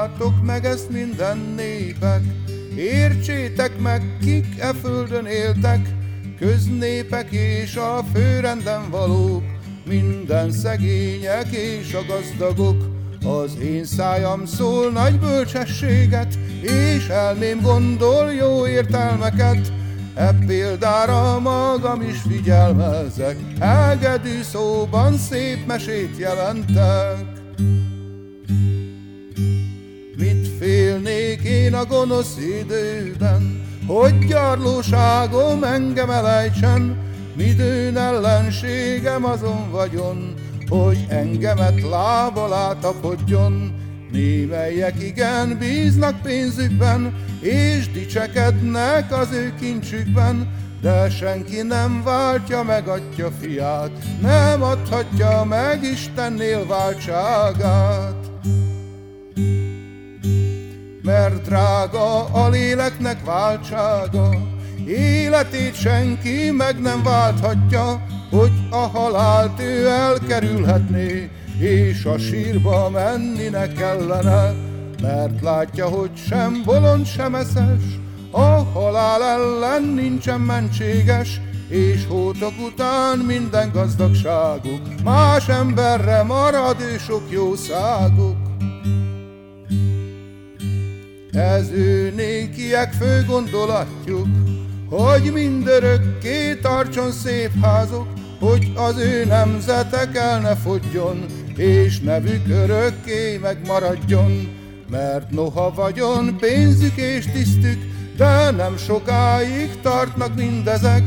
Hallgassátok meg ezt minden népek, Értsétek meg, kik e földön éltek, Köznépek és a főrenden valók, Minden szegények és a gazdagok. Az én szájam szól nagy bölcsességet, És elmém gondol jó értelmeket, E példára magam is figyelmezek, Elgedű szóban szép mesét jelentek. A gonosz időben, Hogy gyarlóságom engem elejtsen, Midőn ellenségem azon vagyon, Hogy engemet láb alá tapodjon. Némelyek igen bíznak pénzükben, és dicsekednek az ő kincsükben, de senki nem váltja meg atya fiát, nem adhatja meg Istennél váltságát. Mert drága a léleknek váltsága, életét senki meg nem válthatja, hogy a halált ő elkerülhetné, és a sírba menni ne kellene, mert látja, hogy sem bolond, sem eszes, a halál ellen nincsen mentséges, és hótok után minden gazdagságuk, más emberre marad és sok jószáguk. Ez ő nékiek fő gondolatjuk, hogy mindörökké tartson szép házuk, hogy az ő nemzetek el ne fogjon, és nevük örökké megmaradjon, mert noha vagyon pénzük és tisztük, de nem sokáig tartnak mindezek,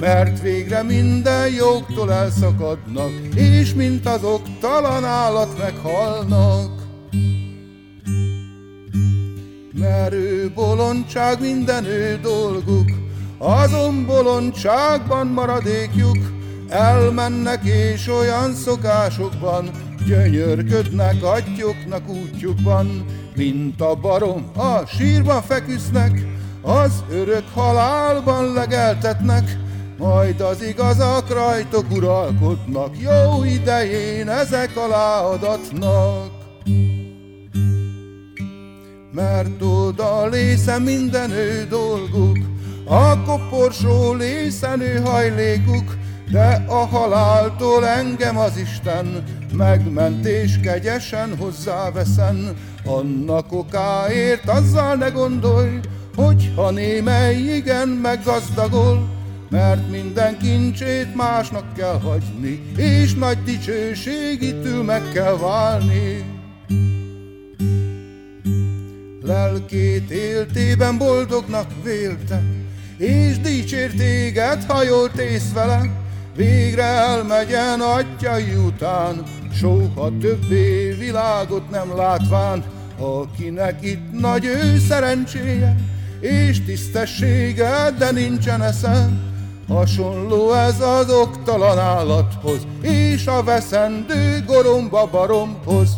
mert végre minden jogtól elszakadnak, és mint azok talan állat meghalnak. Merő bolondság minden dolguk, azon bolondságban maradékjuk, elmennek és olyan szokásokban, gyönyörködnek atyoknak útjukban, mint a barom a sírban feküsznek, az örök halálban legeltetnek, majd az igazak rajtok uralkodnak, jó idején ezek alá adatnak. Mert oda lésze minden ő dolguk, a koporsó lészen ő hajlékuk, de a haláltól engem az Isten megmentés kegyesen hozzáveszen, annak okáért azzal ne gondolj, hogy ha némely igen meggazdagol, mert minden kincsét másnak kell hagyni, és nagy dicsőségitől meg kell válni. Lelkét éltében boldognak vélte, és dicsért téged, ha jól tész vele, végre elmegyen atyai után, soha többé világot nem látván, akinek itt nagy ő szerencséje, és tisztessége, de nincsen esze. Hasonló ez az oktalan állathoz, és a veszendő goromba baromhoz,